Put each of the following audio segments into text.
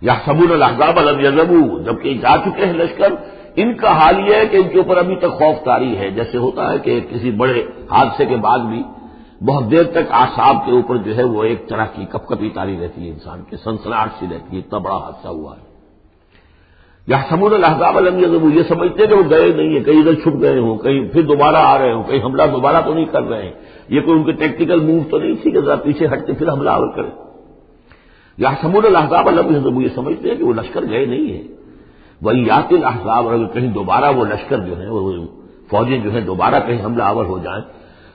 یا سبول الحضاب الگ یزبو جبکہ جا چکے ہیں لشکر، ان کا حال یہ ہے کہ ان کے اوپر ابھی تک خوف تاری ہے۔ جیسے ہوتا ہے کہ کسی بڑے حادثے کے بعد بھی بہت دیر تک آساب کے اوپر جو ہے وہ ایک طرح کی کپ کپی تاری رہتی ہے انسان کے سنسناٹ سی رہتی ہے، اتنا بڑا حادثہ ہوا ہے۔ یا سمود الحضاب الم یہ سمجھتے کہ وہ گئے نہیں ہیں، کہیں ادھر چھپ گئے ہوں، کہیں پھر دوبارہ آ رہے ہوں، کہیں حملہ دوبارہ تو نہیں کر رہے ہیں۔ یہ کوئی ان کے ٹیکٹیکل موو تو نہیں تھی کہ ذرا پیچھے ہٹ کے پھر حملہ آور کرے یا سمود الحضاب الم یہ سمجھتے ہیں کہ وہ لشکر گئے نہیں ہیں۔ وہی یات الحضاب اور اگر کہیں دوبارہ وہ لشکر جو ہے وہ فوجیں جو ہے دوبارہ کہیں حملہ آور ہو جائیں۔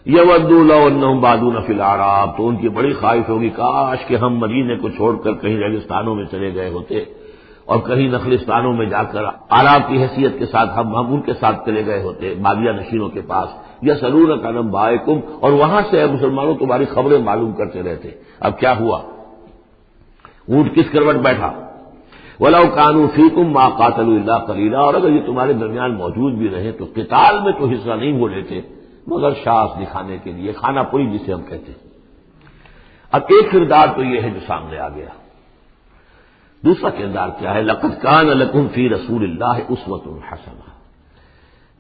یہ ودو اللہ بادون فی العراب تو ان کی بڑی خواہش ہوگی، کاش کہ ہم مدینے کو چھوڑ کر کہیں ریگستانوں میں چلے گئے ہوتے اور کہیں نخلستانوں میں جا کر آراب کی حیثیت کے ساتھ ہم ہم ان کے ساتھ چلے گئے ہوتے بادیا نشینوں کے پاس۔ یا سرور کا نم کم اور وہاں سے مسلمانوں، تمہاری خبریں معلوم کرتے رہتے۔ اب کیا ہوا؟ اونٹ کس کروٹ بیٹھا؟ ولا کانو فی کم ماں قاتل اللہ کلیلہ اور اگر یہ تمہارے درمیان موجود بھی رہے تو قتال میں تو حصہ نہیں ہو لیتے، مگر شاس دکھانے کے لیے کھانا پوری جسے ہم کہتے ہیں۔ اب ایک کردار تو یہ ہے جو سامنے آ گیا۔ دوسرا کردار کیا ہے؟ لقت کان لکم فی رسول اللہ اس وقت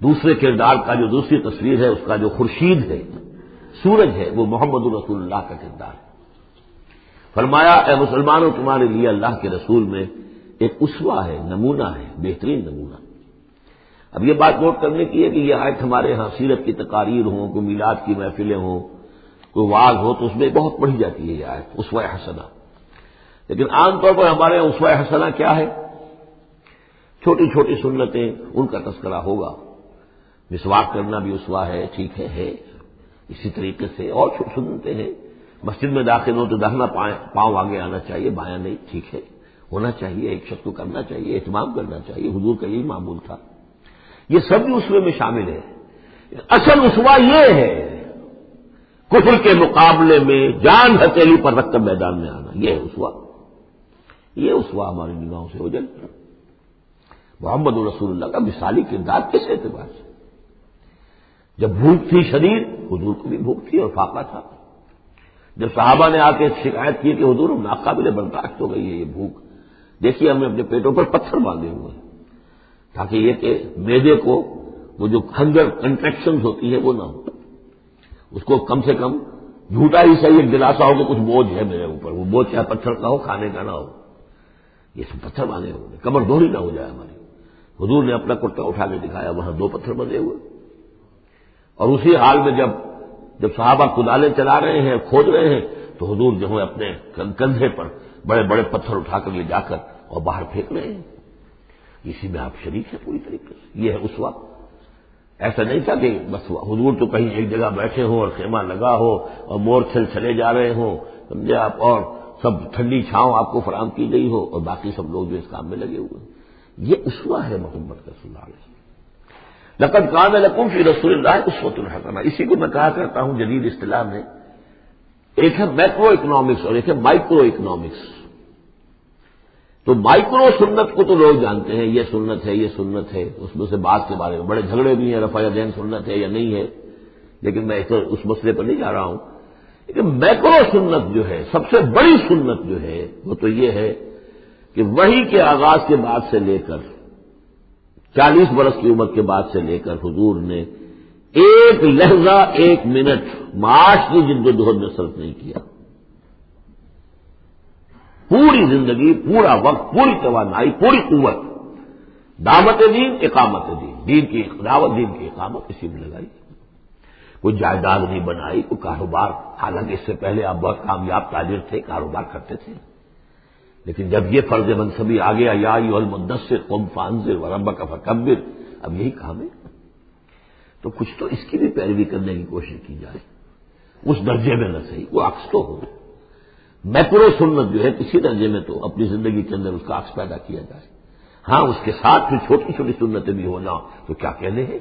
دوسرے کردار کا جو دوسری تصویر ہے، اس کا جو خورشید ہے، سورج ہے، وہ محمد الرسول اللہ کا کردار ہے۔ فرمایا، اے مسلمانوں، تمہارے لیے اللہ کے رسول میں ایک اسوا ہے، نمونہ ہے، بہترین نمونہ. اب یہ بات نوٹ کرنے کی ہے کہ یہ آیت ہمارے یہاں سیرت کی تقاریر ہوں، کوئی میلاد کی محفلیں ہوں، کوئی واز ہو، تو اس میں بہت پڑھی جاتی ہے یہ آیت، اسوا حسنا لیکن عام طور پر ہمارے یہاں اسوا حسنا کیا ہے؟ چھوٹی چھوٹی سنتیں، ان کا تذکرہ ہوگا۔ مسواک کرنا بھی اسوا ہے، ٹھیک ہے ہے۔ اسی طریقے سے اور سنتے ہیں۔ مسجد میں داخل ہو تو دہنا پاؤں آگے آنا چاہیے، بایاں نہیں، ٹھیک ہے، ہونا چاہیے، ایک شخص کو کرنا چاہیے، اہتمام کرنا چاہیے، حضور کا یہی معمول تھا۔ یہ سب بھی اسوے میں شامل ہے اصل اسوا یہ ہے، کفر کے مقابلے میں جان ہتھیلی پر رکھ کر میدان میں آنا، یہ ہے اسوا یہ اسوا ہماری نگاہوں سے ہو جائے۔ محمد رسول اللہ کا مثالی کردار کس اعتبار سے؟ جب بھوک تھی شریر، حضور کو بھی بھوک تھی اور فاقہ تھا۔ جب صحابہ نے آ کے شکایت کی کہ حضور ناقابل برداشت ہو گئی ہے یہ بھوک۔ دیکھیے ہم نے اپنے پیٹوں پر پتھر باندھے ہوئے ہیں۔ تاکہ یہ کہ میدے کو وہ جو ہنگر کنٹریکشن ہوتی ہے وہ نہ ہو اس کو کم سے کم جھوٹا ہی صحیح ایک دلاسا ہو کہ کچھ بوجھ ہے میرے اوپر۔ وہ بوجھ چاہے پتھر کا ہو، کھانے کا نہ ہو۔ یہ سب پتھر باندھے ہوئے کمر دوہری نہ ہو جائے ہماری۔ حضور نے اپنا کٹا اٹھا کے دکھایا، وہاں دو پتھر بندے ہوئے۔ اور اسی حال میں جب جب صحابہ کدالیں چلا رہے ہیں، کھود رہے ہیں، تو حضور جو ہے اپنے کندھے پر بڑے بڑے پتھر اٹھا کر لے جا کر اور باہر پھینک رہے ہیں۔ اسی میں آپ شریک ہیں پوری طریقے سے۔ یہ ہے اس وقت۔ ایسا نہیں تھا کہ بس حضور تو کہیں ایک جگہ بیٹھے ہوں اور خیمہ لگا ہو اور مور چھل چلے جا رہے ہوں۔ سمجھے آپ؟ اور سب ٹھنڈی چھاؤں آپ کو فراہم کی گئی ہو اور باقی سب لوگ جو اس کام میں لگے ہوئے ہیں۔ یہ اسوا ہے محمد کا سلال لقد کام لکم فی رسول اللہ اس وقت الحسنہ اسی کو میں کہا کرتا ہوں جدید اصطلاح میں، ایک ہے میکرو اکنامکس اور ایک ہے مائکرو اکنامکس تو مائکرو سنت کو تو لوگ جانتے ہیں، یہ سنت ہے، یہ سنت ہے، اس میں سے بات کے بارے میں بڑے جھگڑے بھی ہیں رفا دین سنت ہے یا نہیں ہے، لیکن میں اس مسئلے پر نہیں جا رہا ہوں۔ لیکن میکرو سنت جو ہے، سب سے بڑی سنت جو ہے، وہ تو یہ ہے کہ وہی کے آغاز کے بعد سے لے کر چالیس برس کی عمر کے بعد سے لے کر حضور نے ایک لہجہ، ایک منٹ معاش کی جد و جہد میں صرف نہیں کیا۔ پوری زندگی، پورا وقت، پوری توانائی، پوری قوت، دعوت دین، اقامت دین۔ دین کی دعوت، دین کی اقامت اسی میں لگائی۔ کوئی جائیداد نہیں بنائی، کوئی کاروبار۔ حالانکہ اس سے پہلے آپ بہت کامیاب، تاجر تھے، کاروبار کرتے تھے۔ لیکن جب یہ فرض منصبی آ گیا، یا مدثر قوم فانزر وربا کا فکبر، اب یہی کام ہے تو کچھ تو اس کی بھی پیروی کرنے کی کوشش کی جائے۔ اس درجے میں نہ صحیح، وہ عکس تو ہو۔ میکرو سنت جو ہے کسی درجے میں تو اپنی زندگی کے اندر اس کا عکس پیدا کیا جائے۔ ہاں اس کے ساتھ پھر چھوٹی چھوٹی سنتیں بھی ہونا تو کیا کہنے ہیں؟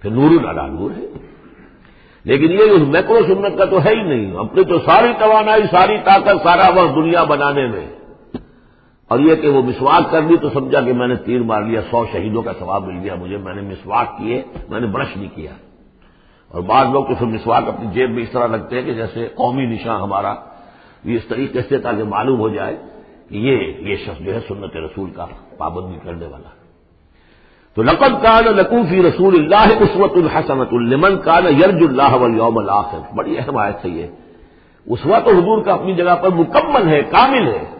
پھر نور لالا نور ہے۔ لیکن یہ اس میکرو سنت کا تو ہے ہی نہیں۔ اپنی تو ساری توانائی، ساری طاقت، سارا وقت دنیا بنانے میں۔ اور یہ کہ وہ مسواک کر لی تو سمجھا کہ میں نے تیر مار لیا، سو شہیدوں کا ثواب مل گیا مجھے، میں نے مسواک کیے، میں نے برش نہیں کیا۔ اور بعض لوگ تو پھر مسواک اپنی جیب میں اس طرح لگتے ہیں کہ جیسے قومی نشان ہمارا یہ اس طریقے سے تاکہ معلوم ہو جائے کہ یہ یہ شخص جو ہے سنت رسول کا پابندی کرنے والا۔ تو لقب کان لقوفی رسول اللہ عصوت الحسنت المن کان یرج اللہ ولیوم الآخر بڑی اہم آیت ہے یہ۔ اسوت حضور کا اپنی جگہ پر مکمل ہے، کامل ہے۔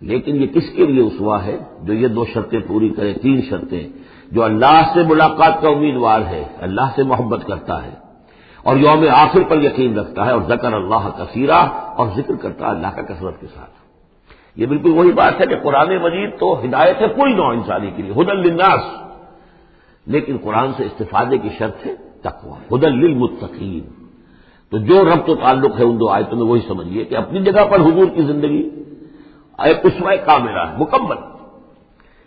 لیکن یہ کس کے لیے اسوا ہے جو یہ دو شرطیں پوری کرے، تین شرطیں؟ جو اللہ سے ملاقات کا امیدوار ہے، اللہ سے محبت کرتا ہے، اور یوم آخر پر یقین رکھتا ہے، اور ذکر اللہ کثیرہ اور ذکر کرتا ہے اللہ کا کثرت کے ساتھ۔ یہ بالکل وہی بات ہے کہ قرآن مجید تو ہدایت ہے کوئی نو انسانی کے لیے ہدل للناس۔ لیکن قرآن سے استفادے کی شرط ہے تقوا ہدل للمتقین۔ تو جو رب و تعلق ہے ان دو آیتوں میں وہی سمجھیے کہ اپنی جگہ پر حضور کی زندگی اسوائے کا میرا ہے مکمل۔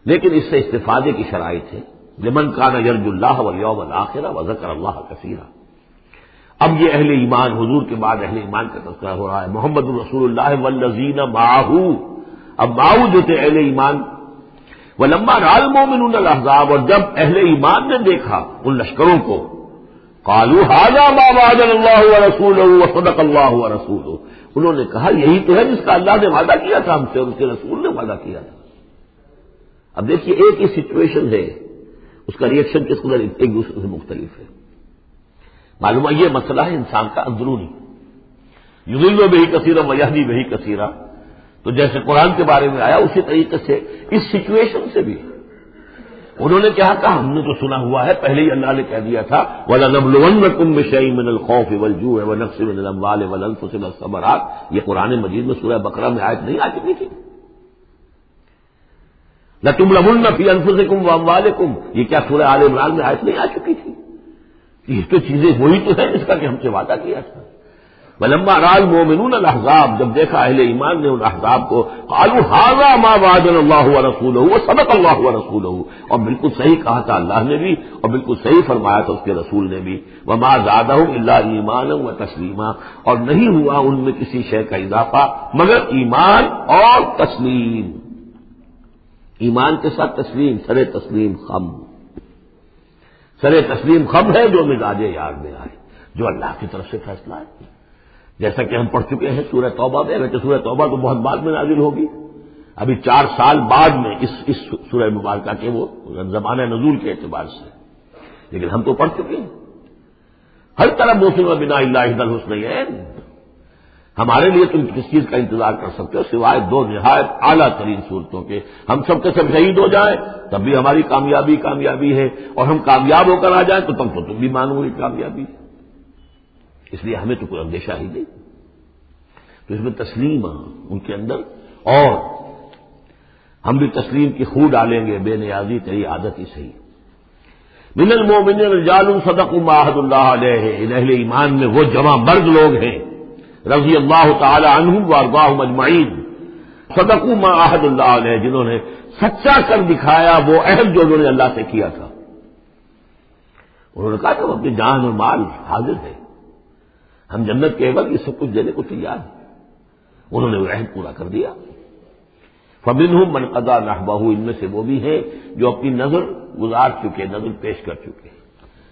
لیکن اس سے استفادے کی شرائط ہے لمن کا یرج اللہ و یوم الآخرہ و ذکر اللہ کثیرہ اب یہ اہل ایمان، حضور کے بعد اہل ایمان کا تذکرہ ہو رہا ہے۔ محمد الرسول اللہ والذین ماہو اب ماؤ جو تھے اہل ایمان۔ وہ لمبا رال مومن الحضاب اور جب اہل ایمان نے دیکھا ان لشکروں کو کالو حاضہ باباد اللہ رسول صدق اللہ رسول انہوں نے کہا یہی تو ہے جس کا اللہ نے وعدہ کیا تھا ہم سے اور اس کے رسول نے وعدہ کیا تھا۔ اب دیکھیے ایک ہی سچویشن ہے۔ اس کا ریئیکشن کس قدر ایک دوسرے سے مختلف ہے۔ معلوم ہے یہ مسئلہ ہے انسان کا اندرونی۔ یوزل میں بھی کثیرہ ویادی بھی کثیرہ تو جیسے قرآن کے بارے میں آیا، اسی طریقے سے اس سچویشن سے بھی۔ انہوں نے کیا کہا ہم نے تو سنا ہوا ہے، پہلے ہی اللہ نے کہہ دیا تھا ولا نبل کم شعی من الخوف ولجو ہے نقص من الموال ولنف صبرات یہ قرآن مجید میں سورہ بکرا میں آیت نہیں آ چکی تھی۔ نہ تم لمن فی انف کم وام کم یہ کیا سورہ عال عمران میں آیت نہیں آ چکی تھی؟ یہ تو چیزیں وہی تو ہیں جس کا کہ ہم سے وعدہ کیا تھا۔ ولما راج مومنون الحضاب جب دیکھا اہل ایمان نے ان احزاب کو آلو حاضہ ماں واد اللہ رسول وہ سبق اللہ رسول اور بالکل صحیح کہا تھا اللہ نے بھی، اور بالکل صحیح فرمایا تھا اس کے رسول نے بھی. وہ ماں زیادہ ہوں اللہ ایمان و تسلیمہ اور نہیں ہوا ان میں کسی شے کا اضافہ، مگر ایمان اور تسلیم. ایمان کے ساتھ تسلیم، سر تسلیم خم. سر تسلیم خم ہے جو مزاج یاد میں آئے، جو اللہ کی طرف سے فیصلہ ہے۔ جیسا کہ ہم پڑھ چکے ہیں سورہ توبہ میں ویسے سورہ توبہ تو بہت بعد میں نازل ہوگی۔ ابھی چار سال بعد میں اس اس سورہ مبارکہ کے وہ زمانہ نزول کے اعتبار سے۔ لیکن ہم تو پڑھ چکے ہیں۔ ہر طرح موسم بنا اللہ حسن ہمارے لیے تم کس چیز کا انتظار کر سکتے ہو؟ سوائے دو نہایت اعلیٰ ترین صورتوں کے۔ ہم سب کے سب شہید ہو جائیں، تب بھی ہماری کامیابی کامیابی ہے۔ اور ہم کامیاب ہو کر آ جائیں تو تم تو تم بھی مانو گی کامیابی۔ اس لیے ہمیں تو کوئی اندیشہ ہی نہیں۔ تو اس میں تسلیم ہاں، ان کے اندر۔ اور ہم بھی تسلیم کی خو ڈالیں گے، بے نیازی، تیری عادت ہی صحیح۔ من المومن رجال صدق ماحد اللہ علیہ۔ اہل ایمان میں وہ جمع مرد لوگ ہیں، رضی اللہ تعالی عنہ وارضاہ مجمعین صدق معاہد اللہ علیہ، جنہوں نے سچا کر دکھایا، وہ عہد جو انہوں نے اللہ سے کیا تھا۔ انہوں نے کہا کہ اپنی جان اور مال حاضر ہے۔ ہم جنت کے وقت یہ سب کچھ دینے کو تیار ہیں۔ انہوں نے وہ عہد پورا کر دیا۔ فبن ہوں منقدہ نحبہ ان میں سے وہ بھی ہیں جو اپنی نظر گزار چکے، نظر پیش کر چکے۔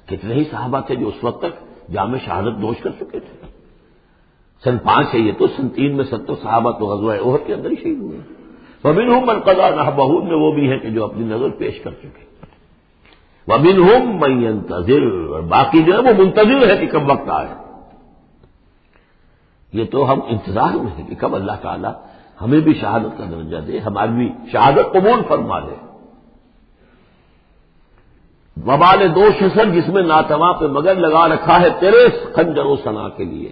کتنے ہی صحابہ تھے جو اس وقت تک جامع شہادت دوش کر چکے تھے۔ سن پانچ ہے یہ تو، سن تین میں ستر صحابہ تو غزوہ عہد کے اندر ہی شہید ہوئے۔ فبن ہوں منقدہ نحبہ میں وہ بھی ہیں کہ جو اپنی نظر پیش کر چکے۔ وبن ہوں منتظر اور باقی جو ہے وہ منتظر ہے کہ کب وقت آئے۔ یہ تو ہم انتظار میں ہیں کہ کب اللہ تعالیٰ ہمیں بھی شہادت کا درجہ دے ہماری بھی شہادت قبول فرما دے وبال دو شسر جس میں ناتواں پہ مگر لگا رکھا ہے تیرے خنجر و سنا کے لیے۔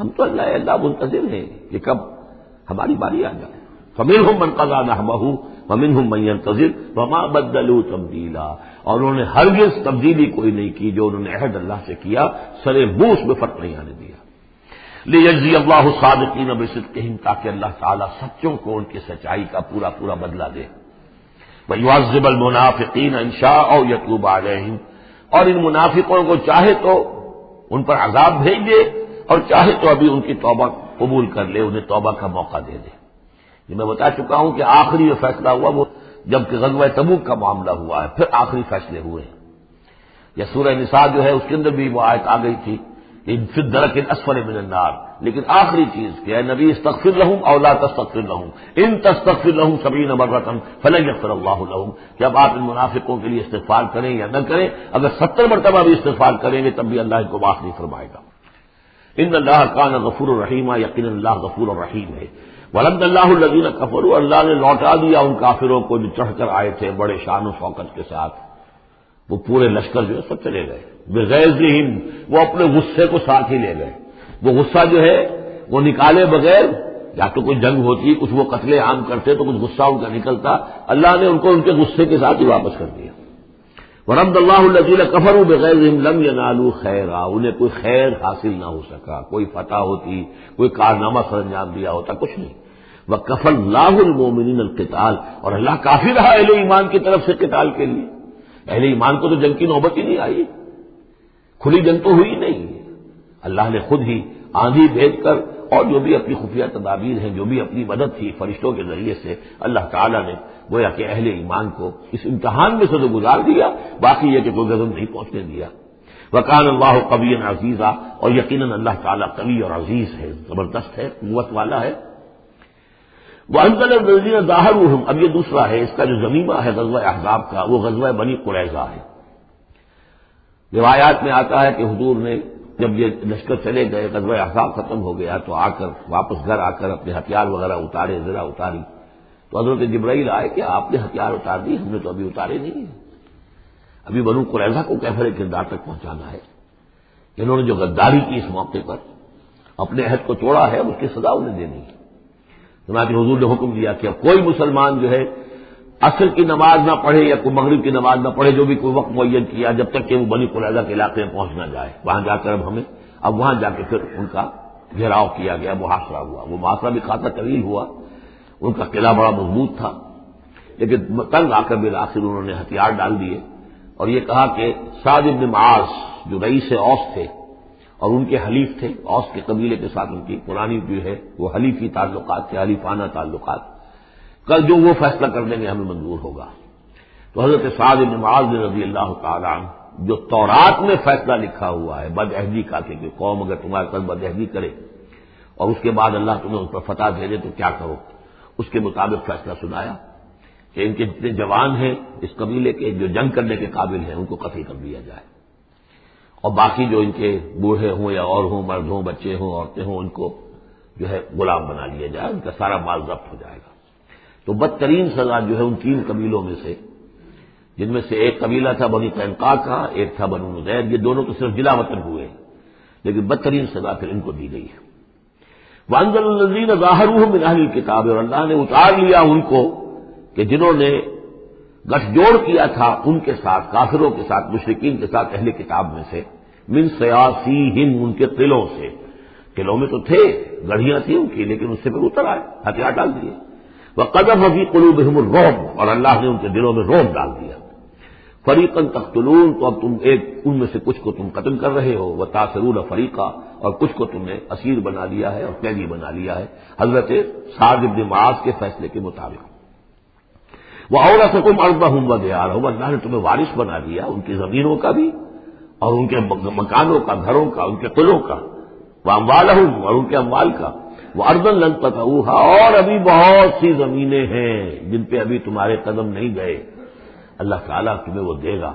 ہم تو اللہ اللہ منتظر ہیں کہ کب ہماری باری آ جائے۔ فمین ہوں منقضا نہ بہو فمین ہوں منتظر وما بدلو تبدیلا۔ اور انہوں نے ہرگز تبدیلی کوئی نہیں کی جو انہوں نے عہد اللہ سے کیا، سرے بوس میں فرق نہیں آنے دیا۔ لیجزی اللہ صادقین بصدقہم تاکہ اللہ تعالیٰ سچوں کو ان کی سچائی کا پورا پورا بدلہ دے۔ ویعذب المنافقین انشاء او یتوب علیہم اور ان منافقوں کو چاہے تو ان پر عذاب بھیج دے اور چاہے تو ابھی ان کی توبہ قبول کر لے، انہیں توبہ کا موقع دے دے۔ یہ میں بتا چکا ہوں کہ آخری جو فیصلہ ہوا وہ جبکہ غزوہ تبوک کا معاملہ ہوا ہے، پھر آخری فیصلے ہوئے۔ یا سورہ نساء جو ہے اس کے اندر بھی وہ آیت آ گئی تھی۔ درک اسفر من النار۔ لیکن آخری چیز کہ اے نبی استغفر لہوں اولا تستغفر لہوں ان تستغفر لہوں سبھی نمبر فلن یغفر اللہ لہوں کہ اب آپ ان منافقوں کے لیے استغفار کریں یا نہ کریں، اگر ستر مرتبہ بھی استغفار کریں گے، تب بھی اللہ کو معاف نہیں فرمائے گا۔ ان اللہ کان غفور الرحیم یقین اللہ غفور الرحیم ہے۔ ولند اللہ الدین کفر اللہ نے لوٹا دیا ان کافروں کو جو چڑھ کر آئے تھے بڑے شان و شوکت کے ساتھ۔ وہ پورے لشکر جو ہے سب چلے گئے۔ بغیر وہ اپنے غصے کو ساتھ ہی لے گئے۔ وہ غصہ جو ہے وہ نکالے بغیر یا تو کوئی جنگ ہوتی، کچھ وہ قتل عام کرتے تو کچھ غصہ ان کا نکلتا۔ اللہ نے ان کو ان کے غصے کے ساتھ ہی واپس کر دیا۔ ورحمد اللہ الزیل کفر بغیر لم یا نالو خیر انہیں کوئی خیر حاصل نہ ہو سکا، کوئی فتح ہوتی، کوئی کارنامہ سر انجام دیا ہوتا، کچھ نہیں۔ وہ کفل اللہ المومنین القتال۔ اور اللہ کافی رہا اہل ایمان کی طرف سے قتال کے لیے۔ اہل ایمان کو تو جنگ کی نوبت ہی نہیں آئی۔ کھلی جنگ تو ہوئی نہیں۔ اللہ نے خود ہی آندھی بھیج کر اور جو بھی اپنی خفیہ تدابیر ہیں، جو بھی اپنی مدد تھی فرشتوں کے ذریعے سے اللہ تعالیٰ نے، گویا کہ اہل ایمان کو اس امتحان میں سے تو گزار دیا، باقی یہ کہ کوئی غزل نہیں پہنچنے دیا۔ وکان اللہ قبی عزیزہ اور یقیناً اللہ تعالیٰ قوی اور عزیز ہے، زبردست ہے، قوت والا ہے۔ وہ انکل ظاہر اب یہ دوسرا ہے، اس کا جو زمینہ ہے غزوہ احزاب کا، وہ غزوہ بنی قریضہ ہے۔ روایات میں آتا ہے کہ حضور نے جب یہ لشکر چلے گئے، غزوہ احزاب ختم ہو گیا تو آ کر واپس گھر آ کر اپنے ہتھیار وغیرہ اتارے ذرا اتاری۔ تو حضرت جبرائیل آئے کہ آپ نے ہتھیار اتار دی، ہم نے تو ابھی اتارے نہیں ابھی بنو قریضہ کو کیفر کردار تک پہنچانا ہے؟ انہوں نے جو غداری کی اس موقع پر، اپنے عہد کو توڑا ہے اس کی سزا انہیں دینی ہے۔ چنانچہ حضور نے حکم دیا کہ اب کوئی مسلمان جو ہے اصل کی نماز نہ پڑھے یا کوئی مغرب کی نماز نہ پڑھے، جو بھی کوئی وقت معین کیا، جب تک کہ وہ بنی قلعہ کے علاقے میں پہنچ نہ جائے۔ وہاں جا کر اب ہمیں، اب وہاں جا کے پھر ان کا گھیراؤ کیا گیا، محاصرہ ہوا۔ وہ محاصرہ بھی خاصا طویل ہوا، ان کا قلعہ بڑا مضبوط تھا، لیکن تنگ آ کر بالآخر انہوں نے ہتھیار ڈال دیے۔ اور یہ کہا کہ سعد ابن معاذ جو رئیس اوس تھے اور ان کے حلیف تھے، اوس کے قبیلے کے ساتھ ان کی پرانی جو ہے، وہ حلیفی تعلقات تھے، حلیفانہ تعلقات۔ کل جو وہ فیصلہ کر دیں گے، ہمیں منظور ہوگا۔ تو حضرت سعد بن معاذ رضی اللہ تعالیٰ جو تورات میں فیصلہ لکھا ہوا ہے بد عہدی کا کہ قوم اگر تمہارے ساتھ بد عہدی کرے، اور اس کے بعد اللہ تمہیں اس پر فتح بھیجے، تو کیا کرو؟ اس کے مطابق فیصلہ سنایا کہ ان کے جتنے جوان ہیں، اس قبیلے کے جو جنگ کرنے کے قابل ہیں، ان کو قتل کر دیا جائے۔ اور باقی جو ان کے بوڑھے ہوں یا اور ہوں، مرد ہوں، بچے ہوں، عورتیں ہوں، ان کو جو ہے غلام بنا لیا جائے، ان کا سارا مال ضبط ہو جائے گا۔ تو بدترین سزا جو ہے ان تین قبیلوں میں سے، جن میں سے ایک قبیلہ تھا بنی تینقا کا، ایک تھا بنو نزید یہ دونوں تو صرف جلا وطن ہوئے، لیکن بدترین سزا پھر ان کو دی گئی ہے۔ وانزل الزین ظاہر من کتاب اور اللہ نے اتار لیا ان کو کہ جنہوں نے گٹھ جوڑ کیا تھا ان کے ساتھ، کافروں کے ساتھ مشرقین کے ساتھ اہل کتاب میں سے، من سیاسی ہند ان کے قلعوں سے۔ قلعوں میں تو تھے، گڑھیاں تھیں ان کی، لیکن اس سے پھر اتر آئے، ہتھیار ڈال دیے۔ وہ قدم ابھی قلوب الروب اور اللہ نے ان کے دلوں میں روب ڈال دیا۔ فریقن تختلون تو اب تم ایک، ان میں سے کچھ کو تم قتل کر رہے ہو۔ وہ تاثرون فریقہ اور کچھ کو تم نے اسیر بنا لیا ہے اور قیدی بنا لیا ہے۔ حضرت سعد ابن معاذ کے فیصلے کے مطابق۔ وہ اور سکم اربا ہوں دیا رہا اللہ نے تمہیں وارث بنا دیا ان کی زمینوں کا بھی اور ان کے مکانوں کا، گھروں کا، ان کے قلعوں کا۔ وہ اموال ہوں اور ان کے اموال کا۔ وہ اردن لنگ پتا اور ابھی بہت سی زمینیں ہیں جن پہ ابھی تمہارے قدم نہیں گئے۔ اللہ تعالیٰ تمہیں وہ دے گا۔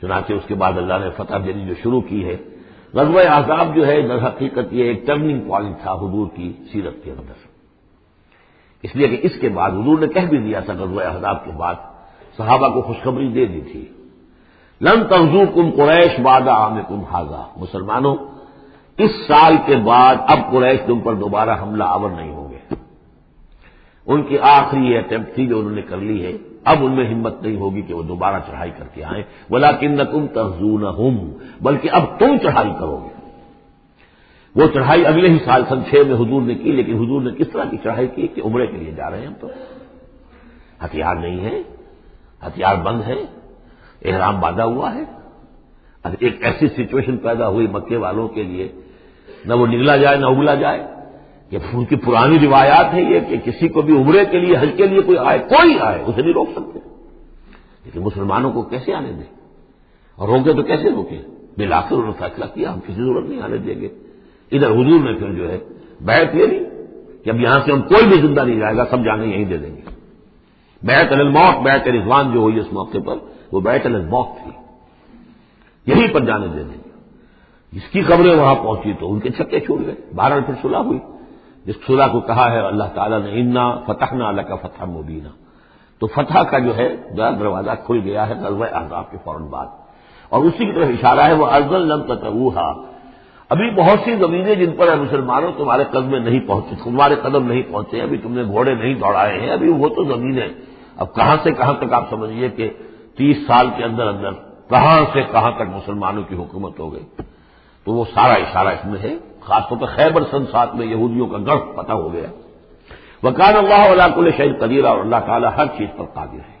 چنانچہ اس کے بعد اللہ نے فتح دینی جو شروع کی ہے۔ غزوہ آزاد جو ہے، در حقیقت یہ ایک ٹرننگ پوائنٹ تھا حضور کی سیرت کے اندر۔ اس لیے کہ اس کے بعد حضور نے کہہ بھی دیا تھا غزوہ احزاب کے بعد، صحابہ کو خوشخبری دے دی تھی۔ لن تنظور کم قریش بادہ عام کم حاضہ مسلمانوں، اس سال کے بعد اب قریش تم پر دوبارہ حملہ آور نہیں ہوں گے۔ ان کی آخری اٹمپٹ تھی جو انہوں نے کر لی ہے۔ اب ان میں ہمت نہیں ہوگی کہ وہ دوبارہ چڑھائی کر کے آئیں۔ بلا کن نہ تم تحزون بلکہ اب تم چڑھائی کرو گے۔ وہ چڑھائی اگلے ہی سال سن چھ میں حضور نے کی، لیکن حضور نے کس طرح کی چڑھائی کی؟ کہ عمرے کے لیے جا رہے ہیں ہم تو۔ ہتھیار نہیں ہے، ہتھیار بند ہے، احرام باندھا ہوا ہے۔ ایک ایسی سچویشن پیدا ہوئی مکے والوں کے لیے، نہ وہ نگلا جائے، نہ اگلا جائے۔ یہ ان کی پرانی روایات ہے یہ کہ کسی کو بھی عمرے کے لیے، حج کے لیے کوئی آئے کوئی آئے، اسے نہیں روک سکتے۔ لیکن مسلمانوں کو کیسے آنے دیں؟ اور روکے تو کیسے روکے بلا کر انہوں نے فیصلہ کیا، ہم کسی ضرورت نہیں آنے دیں گے۔ ادھر حضور نے پھر جو ہے بیعت لے لی کہ اب یہاں سے ہم کوئی بھی زندہ نہیں جائے گا، سب جانے یہیں دے دیں گے۔ بیت الموت بیت رضوان جو ہوئی اس موقع پر، وہ بیت الموت تھی۔ یہیں پر جانے دے دیں گے۔ جس کی خبریں وہاں پہنچی تو ان کے چھکے چھوٹ گئے بارہ پھر صلح ہوئی۔ جس صلح کو کہا ہے اللہ تعالیٰ نے، انا فتح نہ اللہ کا فتح مبینہ تو فتح کا جو ہے دروازہ کھل گیا ہے غزوہ احزاب کے فوراً بعد۔ اور اسی کی طرف اشارہ ہے وہ ارزل لم تتوہا ابھی بہت سی زمینیں جن پر مسلمانوں تمہارے قدم نہیں پہنچے، تمہارے قدم نہیں پہنچے، ابھی تم نے گھوڑے نہیں دوڑائے ہیں، ابھی وہ تو زمینیں اب کہاں سے کہاں تک آپ سمجھیے کہ تیس سال کے اندر اندر کہاں سے کہاں تک مسلمانوں کی حکومت ہو گئی؟ تو وہ سارا اشارہ اس میں ہے۔ خاص طور پر خیبر سنسات میں یہودیوں کا گرف پتہ ہو گیا۔ وکان اللہ علیہ کل شہید قدیرہ اور اللہ تعالیٰ ہر چیز پر قادر ہے۔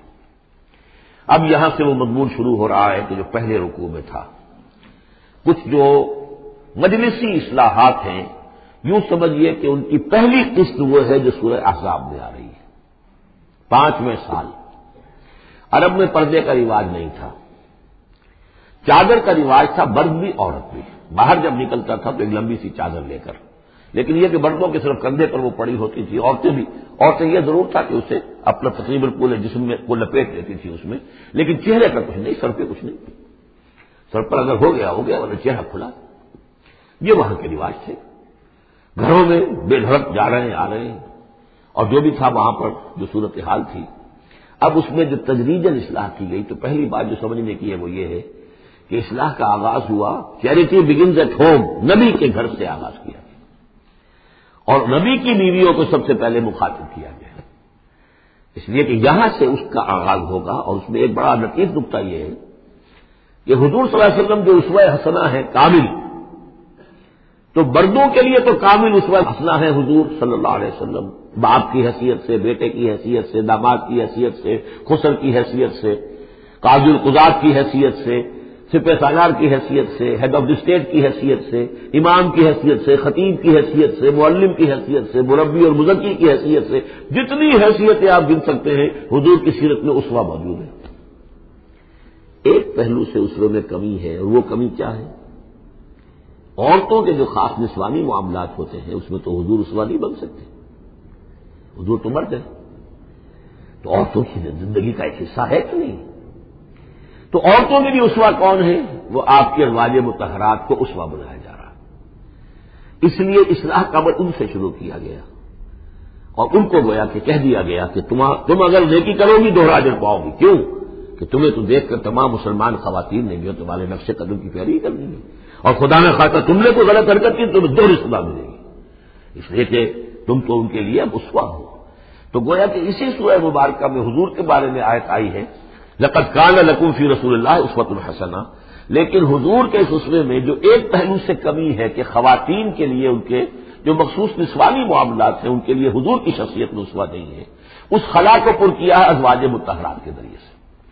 اب یہاں سے وہ مضمون شروع ہو رہا ہے کہ جو پہلے رکوع میں تھا، کچھ جو مجلسی اصلاحات ہیں، یوں سمجھیے کہ ان کی پہلی قسط وہ ہے جو سورہ احزاب میں آ رہی ہے، پانچویں سال۔ عرب میں پردے کا رواج نہیں تھا۔ چادر کا رواج تھا برد بھی، عورت بھی۔ باہر جب نکلتا تھا تو ایک لمبی سی چادر لے کر۔ لیکن یہ کہ بردوں کے صرف کندھے پر وہ پڑی ہوتی تھی، عورتیں بھی۔ عورتیں یہ ضرور تھا کہ اسے اپنا تقریباً پورے جسم میں وہ لپیٹ لیتی تھی اس میں۔ لیکن چہرے پر کچھ نہیں، سر پہ کچھ نہیں۔ سر پر اگر ہو گیا ہو گیا، ورنہ چہرہ کھلا۔ یہ وہاں کے رواج تھے۔ گھروں میں بے دھڑک جا رہے ہیں، آ رہے ہیں۔ اور جو بھی تھا وہاں پر جو صورت حال تھی۔ اب اس میں جو تجریجن اصلاح کی گئی تو پہلی بات جو سمجھنے کی ہے وہ یہ ہے کہ اصلاح کا آغاز ہوا چیریٹی بگنز ایٹ ہوم نبی کے گھر سے آغاز کیا گیا۔ اور نبی کی بیویوں کو سب سے پہلے مخاطب کیا گیا۔ اس لیے کہ یہاں سے اس کا آغاز ہوگا اور اس میں ایک بڑا نتیج نقطہ یہ ہے کہ حضور صلی اللہ علیہ وسلم جو اسوہ حسنا ہے کامل تو بردوں کے لیے تو کامل اسوہ حسنا ہے حضور صلی اللہ علیہ وسلم باپ کی حیثیت سے بیٹے کی حیثیت سے داماد کی حیثیت سے خسر کی حیثیت سے قاض القزاد کی حیثیت سے سپ سالار کی حیثیت سے ہیڈ آف دی اسٹیٹ کی حیثیت سے امام کی حیثیت سے خطیب کی حیثیت سے معلم کی حیثیت سے مربی اور مزکی کی حیثیت سے جتنی حیثیتیں آپ گن سکتے ہیں حضور کی سیرت میں اسوا موجود ہے ایک پہلو سے اسرے میں کمی ہے اور وہ کمی کیا ہے عورتوں کے جو خاص نسوانی معاملات ہوتے ہیں، اس میں تو حضور اسوا نہیں بن سکتے حضور تو مر گئے تو عورتوں کی زندگی کا ایک حصہ ہے کہ نہیں۔ تو عورتوں میں بھی اسوا کون ہے؟ وہ آپ کے رواج متحرات کو اسوا بنایا جا رہا اس لیے اصلاح کا عمل ان سے شروع کیا گیا۔ اور ان کو گویا کہ کہہ دیا گیا کہ تم تم اگر نیکی کرو گی دوہرا جڑ پاؤ گی۔ کیوں؟ کہ تمہیں تو دیکھ کر تمام مسلمان خواتین نے جو تمہارے نقش قدم کی پیروی کرنی ہے۔ اور خدا نے خاصا تم نے کوئی غلط حرکت کی تمہیں دو رشتہ ملے گی۔ اس لیے کہ تم تو ان کے لیے اب اسوا ہو۔ تو گویا کہ اسی سورہ مبارکہ میں حضور کے بارے میں آیت آئی ہے لقت کان لکم فی رسول اللہ اس وقت الحسنہ لیکن حضور کے اس اسوے میں جو ایک پہلو سے کمی ہے کہ خواتین کے لیے ان کے جو مخصوص نسوانی معاملات ہیں، ان کے لیے حضور کی شخصیت میں اسوا نہیں ہے، اس خلا کو پر کیا ہے ازواج متحرات کے ذریعے سے۔